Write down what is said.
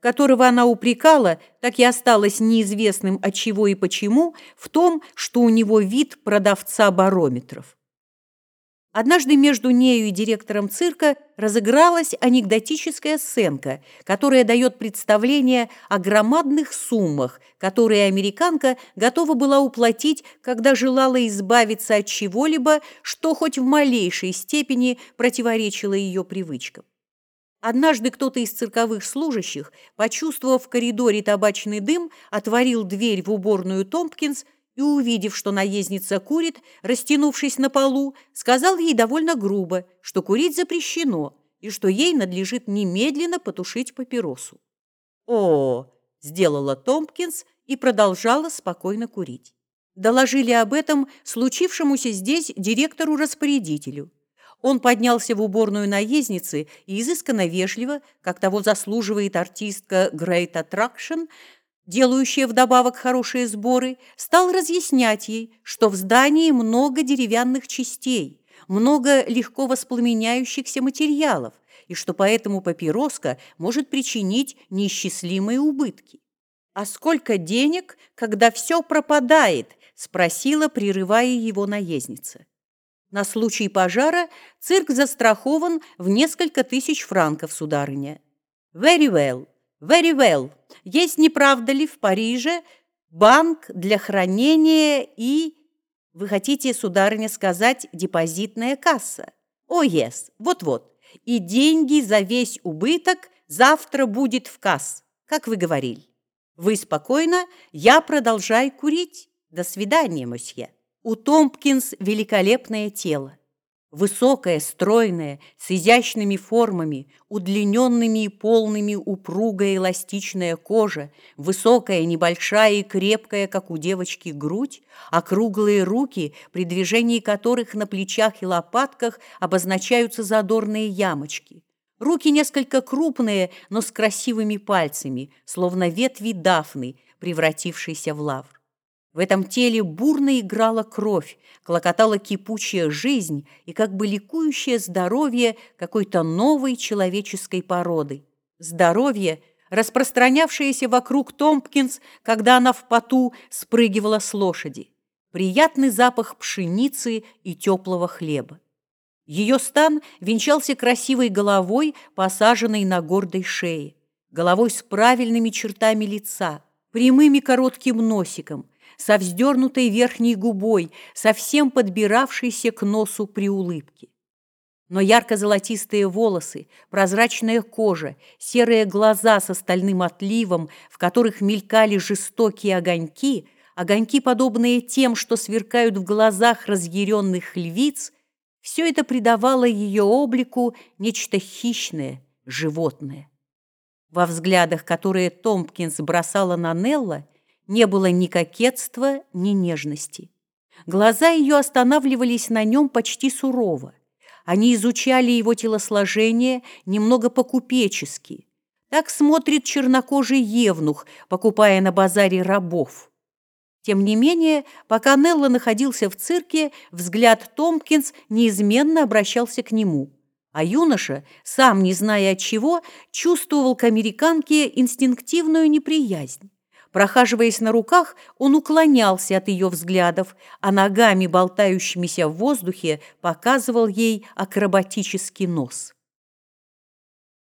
которого она упрекала, так и осталось неизвестным от чего и почему, в том, что у него вид продавца барометров. Однажды между нею и директором цирка разыгралась анекдотическая сценка, которая дает представление о громадных суммах, которые американка готова была уплатить, когда желала избавиться от чего-либо, что хоть в малейшей степени противоречило ее привычкам. Однажды кто-то из цирковых служащих, почувствовав в коридоре табачный дым, отворил дверь в уборную Томпкинс и, увидев, что наездница курит, растянувшись на полу, сказал ей довольно грубо, что курить запрещено и что ей надлежит немедленно потушить папиросу. «О!» – сделала Томпкинс и продолжала спокойно курить. Доложили об этом случившемуся здесь директору-распорядителю. Он поднялся в уборную наездницы и изысканно вежливо, как того заслуживает артистка Great Attraction – делающая вдобавок хорошие сборы, стал разъяснять ей, что в здании много деревянных частей, много легко воспламеняющихся материалов, и что поэтому папироска может причинить неисчислимые убытки. «А сколько денег, когда все пропадает?» – спросила, прерывая его наездница. На случай пожара цирк застрахован в несколько тысяч франков, сударыня. «Very well», Very well. Есть, не правда ли, в Париже банк для хранения и... Вы хотите, сударыня, сказать депозитная касса? О, oh, yes, вот-вот. И деньги за весь убыток завтра будет в касс, как вы говорили. Вы спокойно, я продолжаю курить. До свидания, мосье. У Томпкинс великолепное тело. Высокая, стройная, с изящными формами, удлиненными и полными упругая эластичная кожа, высокая, небольшая и крепкая, как у девочки, грудь, округлые руки, при движении которых на плечах и лопатках обозначаются задорные ямочки. Руки несколько крупные, но с красивыми пальцами, словно ветви дафны, превратившейся в лавр. В этом теле бурно играла кровь, клокотала кипучая жизнь и как бы ликующее здоровье какой-то новой человеческой породы. Здоровье, распространявшееся вокруг Томпкинс, когда она в поту спрыгивала с лошади. Приятный запах пшеницы и теплого хлеба. Ее стан венчался красивой головой, посаженной на гордой шее, головой с правильными чертами лица, прямыми коротким носиком, со вздернутой верхней губой, совсем подбиравшейся к носу при улыбке. Но ярко-золотистые волосы, прозрачная кожа, серые глаза с остальным отливом, в которых мелькали жестокие огоньки, огоньки, подобные тем, что сверкают в глазах разъяренных львиц, все это придавало ее облику нечто хищное, животное. Во взглядах, которые Томпкинс бросала на Нелла, не было ни кокетства, ни нежности. Глаза ее останавливались на нем почти сурово. Они изучали его телосложение немного по-купечески. Так смотрит чернокожий евнух, покупая на базаре рабов. Тем не менее, пока Нелло находился в цирке, взгляд Томпкинс неизменно обращался к нему. А юноша, сам не зная от чего, чувствовал к американке инстинктивную неприязнь. Прохаживаясь на руках, он уклонялся от ее взглядов, а ногами, болтающимися в воздухе, показывал ей акробатический нос.